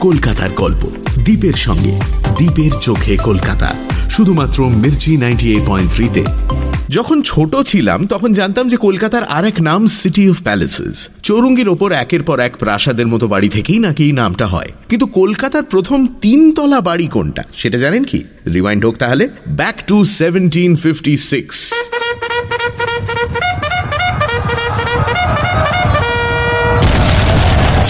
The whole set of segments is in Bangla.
কলকাতার গল্প। দ্বীপের সঙ্গে, দ্বীপের চোখে কলকাতা। শুধুমাত্র মির্চি নাইনটি এইট পয়েন্ট থ্রিতে। যখন ছোট ছিলাম, তখন জানতাম যে কলকাতার আর এক নাম সিটি অফ প্যালেসেস। চৌরঙ্গির ওপর একের পর এক প্রাসাদের মতো বাড়ি থেকেই নাকি এই নামটা হয়। কিন্তু কলকাতার প্রথম তিনতলা বাড়ি কোনটা, সেটা জানেন কি? রিমাইন্ড হোক তাহলে, back to seventeen fifty six.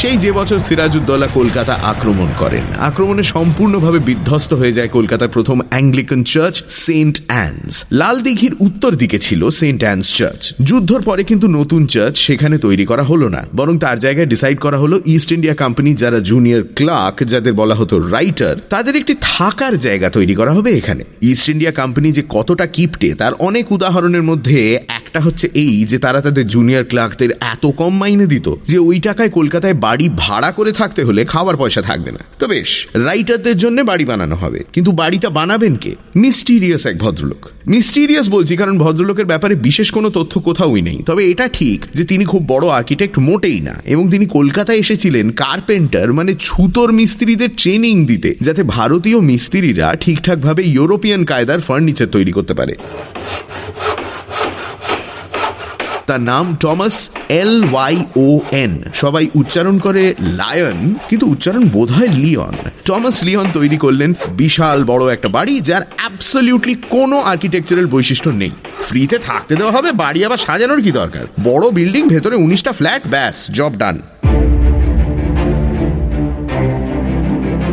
সেই যে বছর সিরাজউদ্দৌলা কলকাতা আক্রমণ করেন। আক্রমণে সম্পূর্ণভাবে বিধ্বস্ত হয়ে যায় কলকাতার প্রথম অ্যাংলিকান চার্চ, সেন্ট অ্যান্স। লাল দিঘির উত্তর দিকে ছিল সেন্ট অ্যান্স চার্চ। যুদ্ধর পরে কিন্তু নতুন চার্চ সেখানে তৈরি করা হলো না। বরং তার জায়গায় ডিসাইড করা হলো ইস্ট ইন্ডিয়া কোম্পানি যারা জুনিয়র ক্লার্ক, যাদের বলা হতো রাইটার, তাদের একটি থাকার জায়গা তৈরি করা হবে এখানে। ইস্ট ইন্ডিয়া কোম্পানি যে কতটা কিপটে, তার অনেক উদাহরণের মধ্যে একটা হচ্ছে এই যে তারা তাদের জুনিয়র ক্লার্কদের এত কম মাইনে দিত যে ওই টাকায় কলকাতায় বাড়ি ভাড়া করে থাকতে হলে খাওয়ার পয়সা থাকবে না। তো বেশ রাইটারদের জন্য বাড়ি বানানো হবে। কিন্তু বাড়িটা বানাবেন কে? মিস্টিরিয়াস এক ভদ্রলোক। মিস্টিরিয়াস বলছি কারণ ভদ্রলোকের ব্যাপারে বিশেষ কোনো তথ্য কোথাওই নেই। তবে এটা ঠিক যে তিনি খুব বড় আর্কিটেক্ট মোটেই না, এবং তিনি কলকাতায় এসেছিলেন কার্পেন্টার মানে ছুতোর মিস্ত্রিদের ট্রেনিং দিতে, যাতে ভারতীয় মিস্ত্রিরা ঠিকঠাকভাবে ইউরোপিয়ান কায়দার ফার্নিচার তৈরি করতে পারে। তার নাম Thomas L Y O N. সবাই উচ্চারণ করে লায়ন, কিন্তু উচ্চারণ বোধ হয় লিওন টমাস লিওন তৈরি করলেন বিশাল বড় একটা বাড়ি, যার অ্যাবসলিউটলি কোনো আর্কিটেকচারাল বৈশিষ্ট্য নেই। ফ্রিতে থাকতে দেওয়া হবে, বাড়ি আবার সাজানোর কি দরকার? বড় বিল্ডিং, ভেতরে উনিশটা ফ্ল্যাট, ব্যাস জব ডান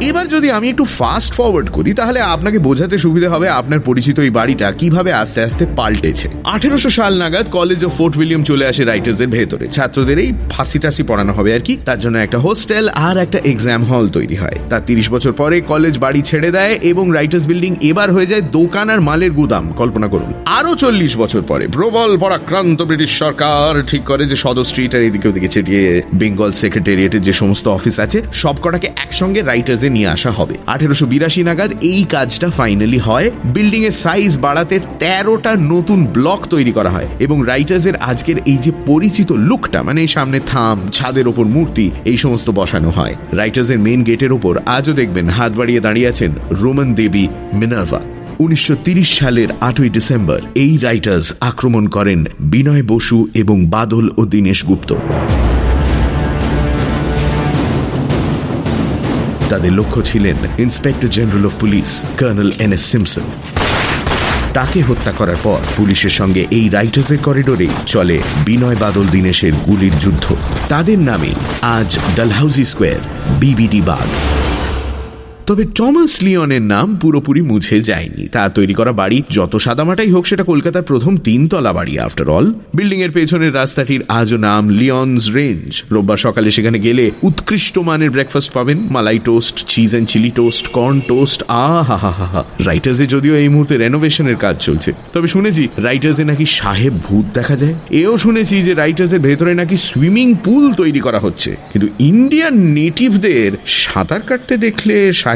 এবার যদি আমি একটু ফাস্ট ফরওয়ার্ড করি, তাহলে আপনাকে বোঝাতে সুবিধা হবে আপনার পরিচিত এই বাড়িটা কীভাবে আস্তে আস্তে পাল্টেছে। আঠেরোশো সাল নাগাদ কলেজ অফ ফোর্ট উইলিয়াম চলে আসে রাইটার্স এর ভেতরে। ছাত্রদের এই ফাঁসি টাসি পড়ানো হবে আর কি। তার জন্য একটা হোস্টেল আর একটা এক্সাম হল তৈরি হয়। তার তিরিশ বছর পরে কলেজ বাড়ি ছেড়ে দেয় এবং রাইটার্স বিল্ডিং এবার হয়ে যায় দোকান আর মালের গুদাম। কল্পনা করুন আরও চল্লিশ বছর পরে প্রবল পরাক্রান্ত ব্রিটিশ সরকার ঠিক করে যে সদর স্ট্রিট আর এদিকে ওদিকে ছিটিয়ে বেঙ্গল সেক্রেটারিয়েটের যে সমস্ত অফিস আছে, সবকটাকে একসঙ্গে রাইটার্স এ নিয়ে আসা হবে। আঠেরোশো বিরাশি নাগাদ এই কাজটা ফাইনালি হয়। বিল্ডিং এর সাইজ বাড়াতে তেরোটা নতুন ব্লক তৈরি করা হয় এবং রাইটার্স এর আজকের এই যে পরিচিত লুকটা মানে সামনে থাম, ছাদের ওপর মূর্তি, এই সমস্ত বসানো হয়। রাইটার্স এর মেন গেটের ওপর আজও দেখবেন হাত বাড়িয়ে দাঁড়িয়ে আছেন রোমান দেবী মিনার্ভা উনিশশো সালের আটই ডিসেম্বর এই রাইটার্স আক্রমণ করেন বিনয় বসু এবং বাদল ও দীনেশ গুপ্ত। তাদের লক্ষ্য ছিলেন inspector general of police, colonel N S Simpson. তাকে হত্যা করার পর পুলিশের সঙ্গে এই রাইটার্সের করিডোরে চলে বিনয় বাদল দীনেশের গুলির যুদ্ধ। তাদের নামে আজ ডালহাউজি স্কোয়ার, বিবিডি বাগ। তবে টমাস লিওনের নাম পুরোপুরি মুছে যায়নি। তার তৈরি করা বাড়ি যত সাদামাটাই হোক, সেটা কলকাতার প্রথম তিনতলা বাড়ি আফটার অল বিল্ডিং এর পেছনের রাস্তাটির আজও নাম লিওনস রেঞ্জ। রোববার সকালে সেখানে গেলে উৎকৃষ্ট মানের ব্রেকফাস্ট পাবেন। Malai toast cheese and chilli toast corn toast আ হা হা হা রাইটার্সে যদিও এই মুহূর্তে রেনোভেশনের কাজ চলছে। তবে শুনেছি রাইটার্সে নাকি সাহেব ভূত দেখা যায়। এও শুনেছি যে রাইটার্সের ভেতরে নাকি সুইমিং পুল তৈরি করা হচ্ছে। কিন্তু ইন্ডিয়ান নেটিভদের সাঁতার কাটতে দেখলে সাহেব